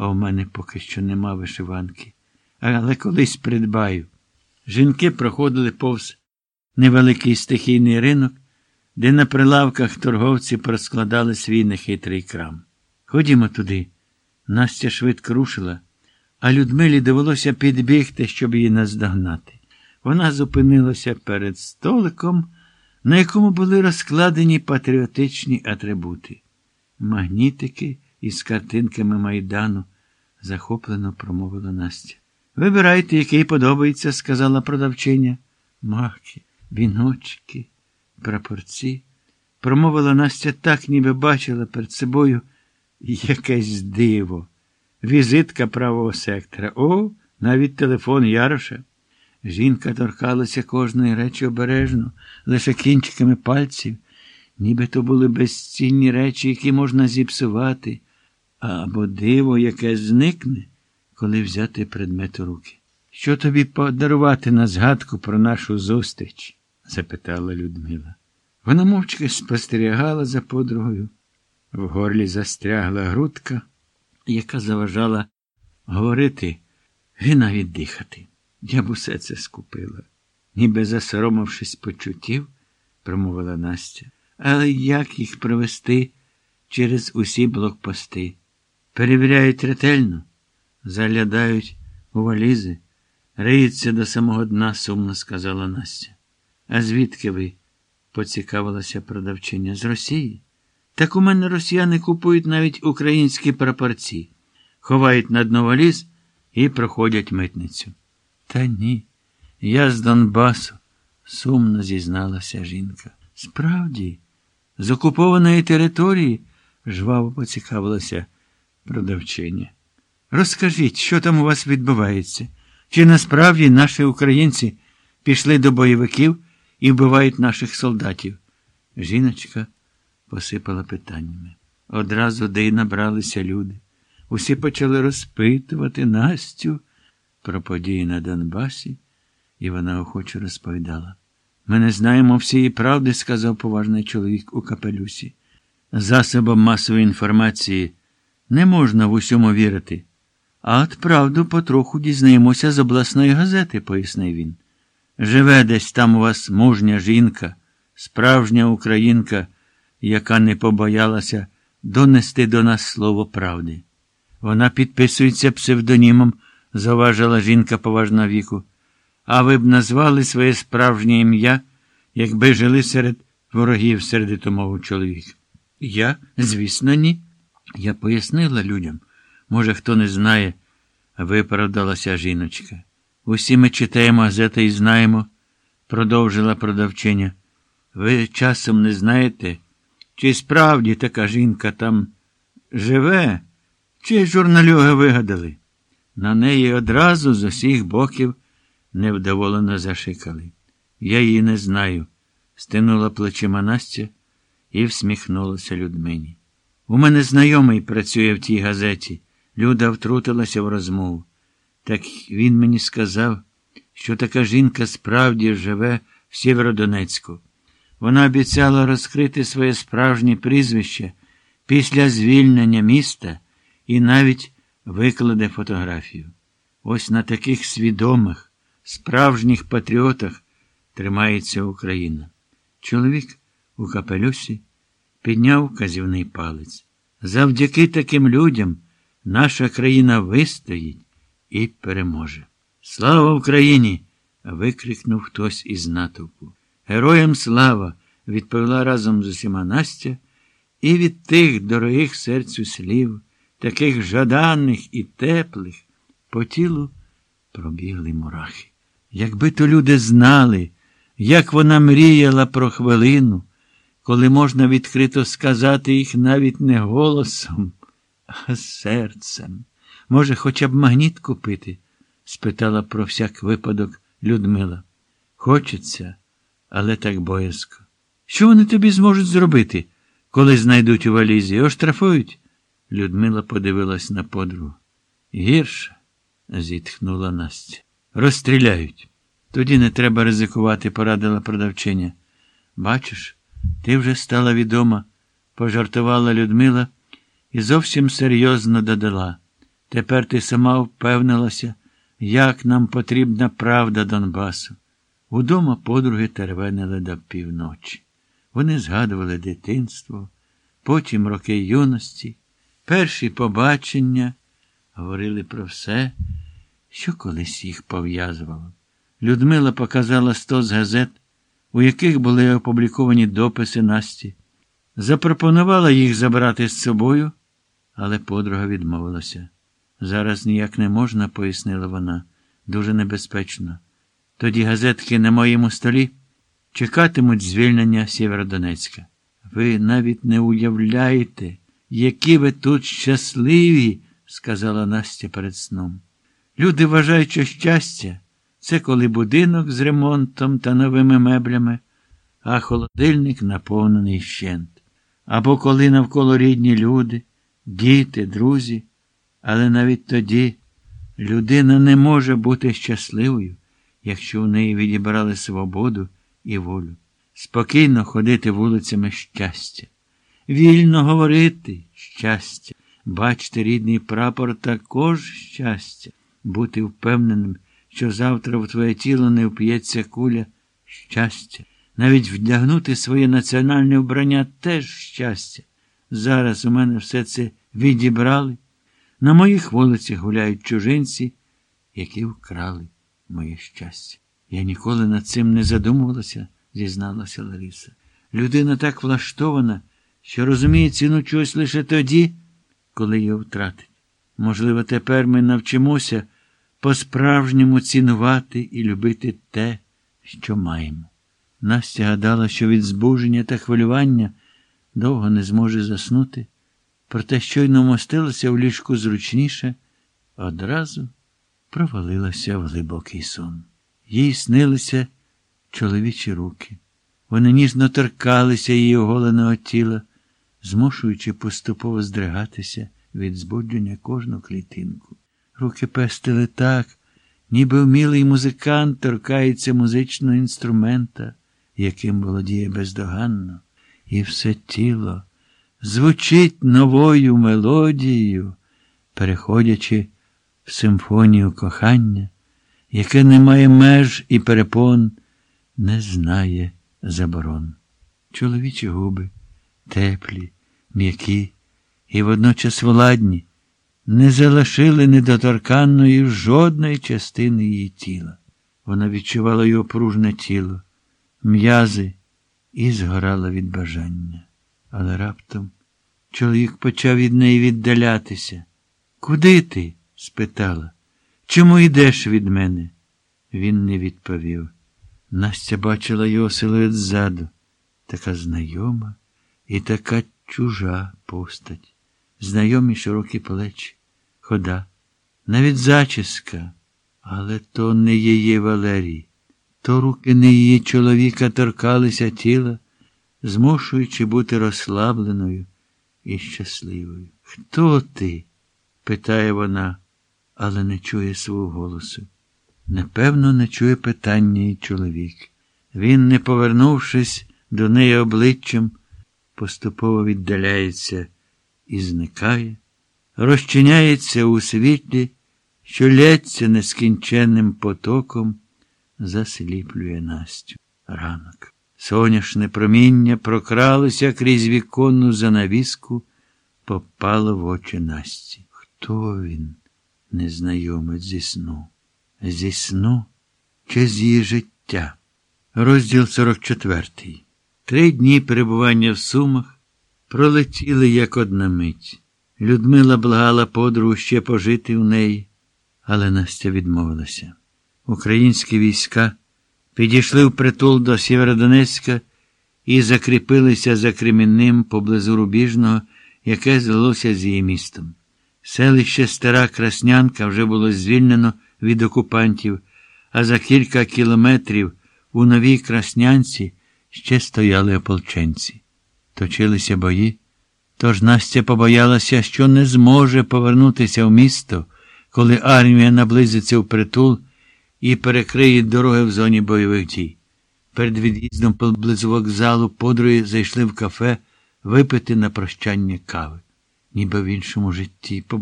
а у мене поки що нема вишиванки. Але колись придбаю. Жінки проходили повз невеликий стихійний ринок, де на прилавках торговці проскладали свій нехитрий крам. Ходімо туди. Настя швидко рушила, а Людмилі довелося підбігти, щоб її наздогнати. Вона зупинилася перед столиком, на якому були розкладені патріотичні атрибути. Магнітики із картинками майдану, захоплено промовила Настя. Вибирайте, який подобається, сказала продавчиня. Маки, віночки, прапорці. Промовила Настя так, ніби бачила перед собою якесь диво. Візитка правого сектора. О, навіть телефон Яроша. Жінка торкалася кожної речі обережно, лише кінчиками пальців, ніби то були безцінні речі, які можна зіпсувати, або диво, яке зникне, коли взяти предмет у руки. Що тобі подарувати на згадку про нашу зустріч? запитала Людмила. Вона мовчки спостерігала за подругою. В горлі застрягла грудка, яка заважала говорити і навіть дихати. Я б усе це скупила, ніби засоромившись почуттів, промовила Настя. Але як їх провести через усі блокпости? Перевіряють ретельно, заглядають у валізи, риються до самого дна, сумно сказала Настя. А звідки ви? поцікавилася продавчиня. З Росії? Так у мене росіяни купують навіть українські прапорці, ховають на дно валіз і проходять митницю. Та ні, я з Донбасу, сумно зізналася жінка. Справді, з окупованої території, жваво поцікавилася продавчиня. Розкажіть, що там у вас відбувається? Чи насправді наші українці пішли до бойовиків і вбивають наших солдатів? Жіночка посипала питаннями. Одразу де й набралися люди. Усі почали розпитувати Настю про події на Донбасі, і вона охоче розповідала. Ми не знаємо всієї правди, сказав поважний чоловік у капелюсі. Засобам масової інформації не можна в усьому вірити. А от правду потроху дізнаємося з обласної газети, пояснив він. Живе десь там у вас мужня жінка, справжня українка, яка не побоялася донести до нас слово правди. Вона підписується псевдонімом, заважила жінка поважного віку. А ви б назвали своє справжнє ім'я, якби жили серед ворогів сердитомову чоловіка. Я, звісно, ні. Я пояснила людям. Може, хто не знає, виправдалася жіночка. Усі ми читаємо газети і знаємо, продовжила продавчиня. Ви часом не знаєте, чи справді така жінка там живе, чи журналюги вигадали. На неї одразу з усіх боків невдоволено зашикали. Я її не знаю, стинула плечима Настя і всміхнулася Людмині. У мене знайомий працює в тій газеті. Люда втрутилася в розмову. Так він мені сказав, що така жінка справді живе в Сєвєродонецьку. Вона обіцяла розкрити своє справжнє прізвище після звільнення міста і навіть викладе фотографію. Ось на таких свідомих, справжніх патріотах тримається Україна. Чоловік у капелюсі підняв казівний палець. Завдяки таким людям наша країна вистоїть і переможе. Слава Україні! викрикнув хтось із натовпу. Героям слава! відповіла разом з усіма Настя, і від тих дорогих серцю слів, таких жаданих і теплих, по тілу пробігли мурахи. Якби то люди знали, як вона мріяла про хвилину, коли можна відкрито сказати їх навіть не голосом, а серцем. Може, хоча б магніт купити? спитала про всяк випадок Людмила. Хочеться, але так боязко. Що вони тобі зможуть зробити, коли знайдуть у валізі? Оштрафують? Людмила подивилась на подругу. Гірше, зітхнула Настя. Розстріляють. Тоді не треба ризикувати, порадила продавчиня. Бачиш, ти вже стала відома, пожартувала Людмила і зовсім серйозно додала. Тепер ти сама впевнилася, як нам потрібна правда Донбасу. Удома подруги тервенили до півночі. Вони згадували дитинство, потім роки юності, перші побачення, говорили про все, що колись їх пов'язувало. Людмила показала сто з газет, у яких були опубліковані дописи Насті. Запропонувала їх забрати з собою, але подруга відмовилася. Зараз ніяк не можна, пояснила вона, дуже небезпечно. Тоді газетки на моєму столі чекатимуть звільнення Сєвєродонецька. Ви навіть не уявляєте, які ви тут щасливі, сказала Настя перед сном. Люди вважають, що щастя це коли будинок з ремонтом та новими меблями, а холодильник наповнений щент. Або коли навколо рідні люди, діти, друзі. Але навіть тоді людина не може бути щасливою, якщо в неї відібрали свободу і волю. Спокійно ходити вулицями щастя, вільно говорити щастя, бачити рідний прапор також щастя, бути впевненим, що завтра в твоє тіло не вп'ється куля щастя, навіть вдягнути своє національне вбрання теж щастя. Зараз у мене все це відібрали. На моїх вулицях гуляють чужинці, які вкрали моє щастя. Я ніколи над цим не задумувалася, зізналася Лариса. Людина так влаштована, що розуміє ціну чогось лише тоді, коли його втратить. Можливо, тепер ми навчимося по-справжньому цінувати і любити те, що маємо. Настя гадала, що від збуження та хвилювання довго не зможе заснути. Проте щойно вмостилася в ліжку зручніше, одразу провалилася в глибокий сон. Їй снилися чоловічі руки. Вони ніжно торкалися її оголеного тіла, змушуючи поступово здригатися від збудження кожну клітинку. Руки пестили так, ніби вмілий музикант торкається музичного інструмента, яким володіє бездоганно, і все тіло звучить новою мелодією, переходячи в симфонію кохання, яке не має меж і перепон, не знає заборон. Чоловічі губи, теплі, м'які і водночас владні, не залишили недоторканної жодної частини її тіла. Вона відчувала його пружне тіло, м'язи і згорала від бажання. Але раптом чоловік почав від неї віддалятися. Куди ти? спитала. Чому йдеш від мене? Він не відповів. Настя бачила його силует ззаду. Така знайома і така чужа постать. Знайомі широкі плечі, хода, навіть зачіска. Але то не її Валерій. То руки не її чоловіка торкалися тіла змушуючи бути розслабленою і щасливою. Хто ти? питає вона, але не чує свого голосу. Непевно, не чує питання і чоловік. Він, не повернувшись до неї обличчям, поступово віддаляється і зникає, розчиняється у світлі, що лється нескінченним потоком, засліплює Настю. Ранок. Соняшне проміння прокралося крізь віконну занавіску, попало в очі Насті. Хто він, незнайомець зі сну? Зі сну чи з її життя? Розділ 44. Три дні перебування в Сумах пролетіли як одна мить. Людмила благала подругу ще пожити в неї, але Настя відмовилася. Українські війська підійшли в притул до Сєвєродонецька і закріпилися за Кремінним поблизу Рубіжного, яке злилося з її містом. Селище Стара Краснянка вже було звільнено від окупантів, а за кілька кілометрів у новій Краснянці ще стояли ополченці. Точилися бої. Тож Настя побоялася, що не зможе повернутися в місто, коли армія наблизиться в притул і перекриє дороги в зоні бойових дій. Перед від'їздом поблизу вокзалу подруги зайшли в кафе випити на прощання кави, ніби в іншому житті.